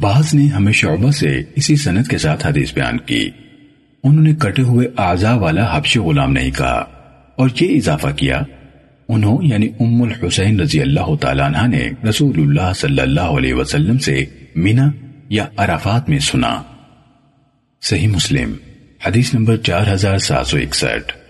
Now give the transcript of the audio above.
بعض نے ہمیں شعبہ سے اسی سنت کے ساتھ حدیث بیان کی۔ انہوں نے کٹے ہوئے اعضاء والا حبشی غلام نہیں کہا اور یہ اضافہ کیا، انہوں یعنی ام الحسین رضی اللہ تعالیٰ عنہ نے رسول اللہ صلی اللہ علیہ وسلم سے مینا یا عرفات میں سنا۔ صحیح مسلم، حدیث نمبر چار ہزار سات سو اکسٹھ۔